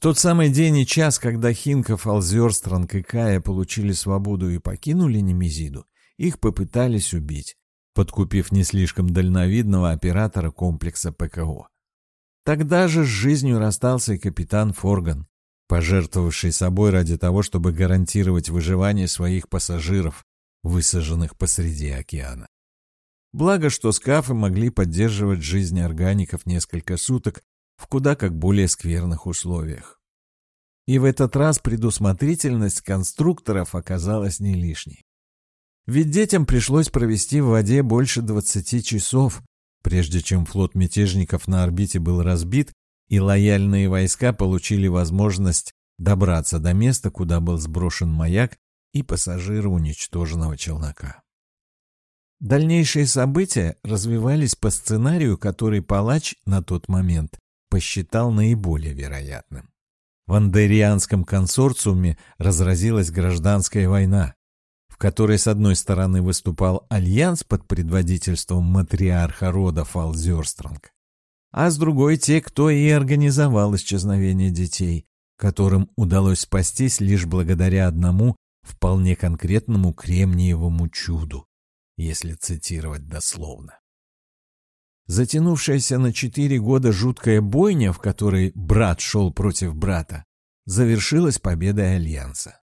тот самый день и час, когда Хинков, Алзерстранг и Кая получили свободу и покинули Немезиду, их попытались убить, подкупив не слишком дальновидного оператора комплекса ПКО. Тогда же с жизнью расстался и капитан Форган, пожертвовавший собой ради того, чтобы гарантировать выживание своих пассажиров, высаженных посреди океана. Благо, что скафы могли поддерживать жизнь органиков несколько суток в куда как более скверных условиях. И в этот раз предусмотрительность конструкторов оказалась не лишней. Ведь детям пришлось провести в воде больше 20 часов, прежде чем флот мятежников на орбите был разбит и лояльные войска получили возможность добраться до места, куда был сброшен маяк и пассажиры уничтоженного челнока. Дальнейшие события развивались по сценарию, который палач на тот момент посчитал наиболее вероятным. В Андерианском консорциуме разразилась гражданская война, в которой с одной стороны выступал альянс под предводительством матриарха рода Фалзерстранг, а с другой те, кто и организовал исчезновение детей, которым удалось спастись лишь благодаря одному вполне конкретному кремниевому чуду, если цитировать дословно. Затянувшаяся на четыре года жуткая бойня, в которой брат шел против брата, завершилась победой Альянса.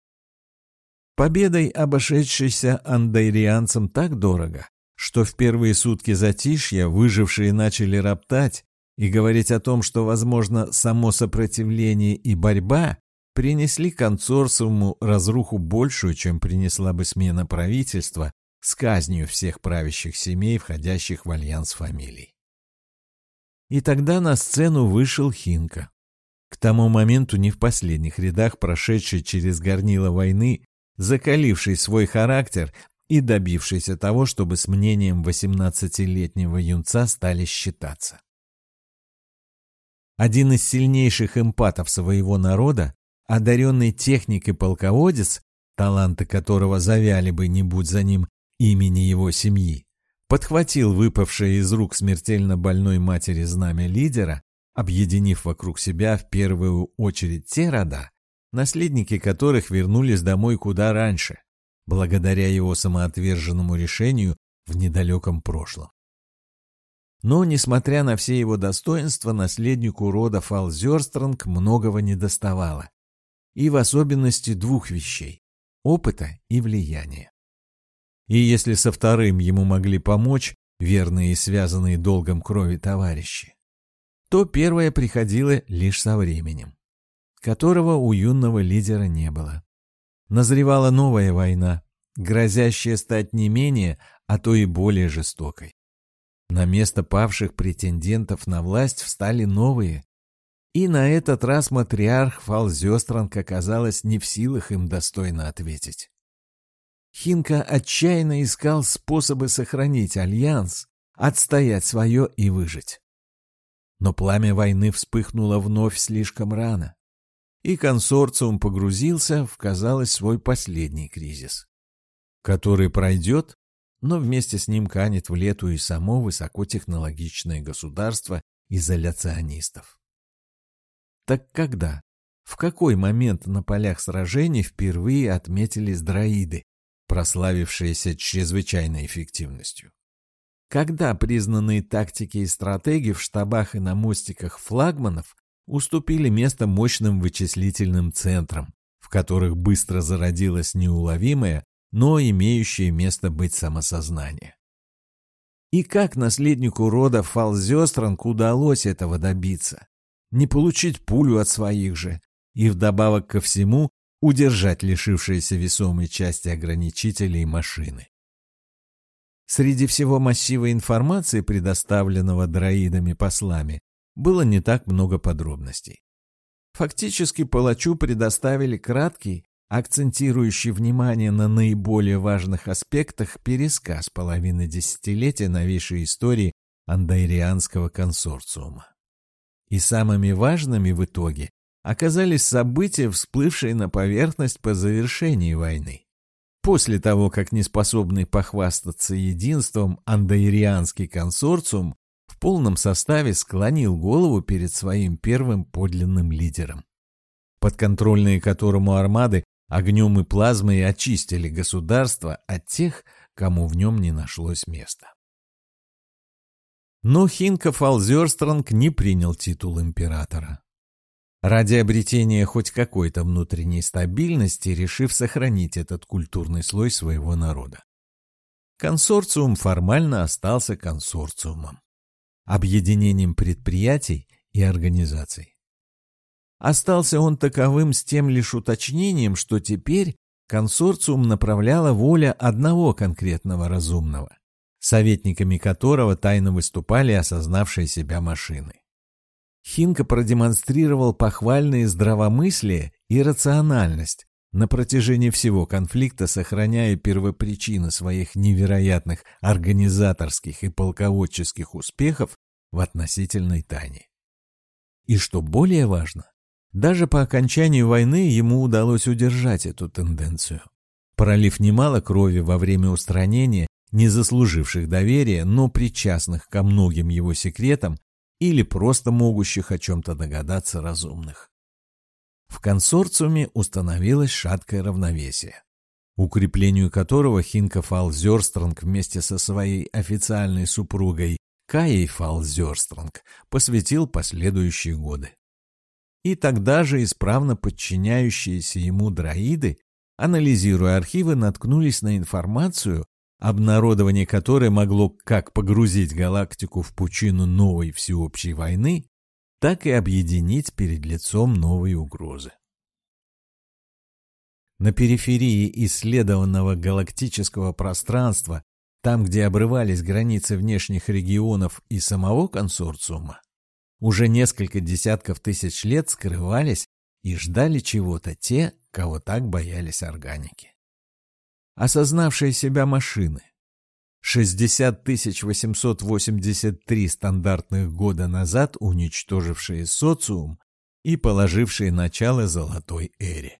Победой, обошедшейся андайрианцам так дорого, что в первые сутки затишья выжившие начали роптать и говорить о том, что, возможно, само сопротивление и борьба принесли консорциуму разруху большую, чем принесла бы смена правительства с казнью всех правящих семей, входящих в альянс фамилий. И тогда на сцену вышел Хинка. К тому моменту не в последних рядах прошедший через горнило войны, закаливший свой характер и добившийся того, чтобы с мнением 18-летнего юнца стали считаться. Один из сильнейших эмпатов своего народа, одаренный техник и полководец, таланты которого завяли бы, не будь за ним имени его семьи, подхватил выпавшее из рук смертельно больной матери знамя лидера, объединив вокруг себя в первую очередь те рода, наследники которых вернулись домой куда раньше, благодаря его самоотверженному решению в недалеком прошлом. Но, несмотря на все его достоинства, наследнику рода Фалзерстронг многого не доставало. И в особенности двух вещей – опыта и влияния. И если со вторым ему могли помочь верные и связанные долгом крови товарищи, то первое приходило лишь со временем, которого у юного лидера не было. Назревала новая война, грозящая стать не менее, а то и более жестокой. На место павших претендентов на власть встали новые. И на этот раз матриарх Фалзёстранг оказалась не в силах им достойно ответить. Хинка отчаянно искал способы сохранить альянс, отстоять свое и выжить. Но пламя войны вспыхнуло вновь слишком рано, и консорциум погрузился в, казалось, свой последний кризис, который пройдет но вместе с ним канет в лету и само высокотехнологичное государство изоляционистов. Так когда, в какой момент на полях сражений впервые отметились дроиды, прославившиеся чрезвычайной эффективностью? Когда признанные тактики и стратегии в штабах и на мостиках флагманов уступили место мощным вычислительным центрам, в которых быстро зародилась неуловимая, но имеющее место быть самосознание. И как наследнику рода Фалзёстранг удалось этого добиться? Не получить пулю от своих же, и вдобавок ко всему удержать лишившиеся весомой части ограничителей машины. Среди всего массива информации, предоставленного дроидами-послами, было не так много подробностей. Фактически палачу предоставили краткий, акцентирующий внимание на наиболее важных аспектах пересказ половины десятилетия новейшей истории андайрианского консорциума. И самыми важными в итоге оказались события, всплывшие на поверхность по завершении войны. После того, как неспособный похвастаться единством андайрианский консорциум в полном составе склонил голову перед своим первым подлинным лидером. подконтрольные которому армады огнем и плазмой очистили государство от тех, кому в нем не нашлось места. Но Хинка Фалзерстранг не принял титул императора. Ради обретения хоть какой-то внутренней стабильности, решив сохранить этот культурный слой своего народа. Консорциум формально остался консорциумом, объединением предприятий и организаций. Остался он таковым с тем лишь уточнением, что теперь консорциум направляла воля одного конкретного разумного, советниками которого тайно выступали осознавшие себя машины. Хинка продемонстрировал похвальное здравомыслие и рациональность, на протяжении всего конфликта сохраняя первопричины своих невероятных организаторских и полководческих успехов в относительной тайне. И что более важно, даже по окончанию войны ему удалось удержать эту тенденцию, пролив немало крови во время устранения не заслуживших доверия, но причастных ко многим его секретам или просто могущих о чем-то догадаться разумных. В консорциуме установилось шаткое равновесие, укреплению которого Хинка Фалзерстронг вместе со своей официальной супругой Каей Фалзерстронг посвятил последующие годы. И тогда же исправно подчиняющиеся ему дроиды, анализируя архивы, наткнулись на информацию, обнародование которой могло как погрузить галактику в пучину новой всеобщей войны, так и объединить перед лицом новой угрозы. На периферии исследованного галактического пространства, там, где обрывались границы внешних регионов и самого консорциума, уже несколько десятков тысяч лет скрывались и ждали чего-то те, кого так боялись органики осознавшие себя машины. 60 883 стандартных года назад уничтожившие социум и положившие начало золотой эре.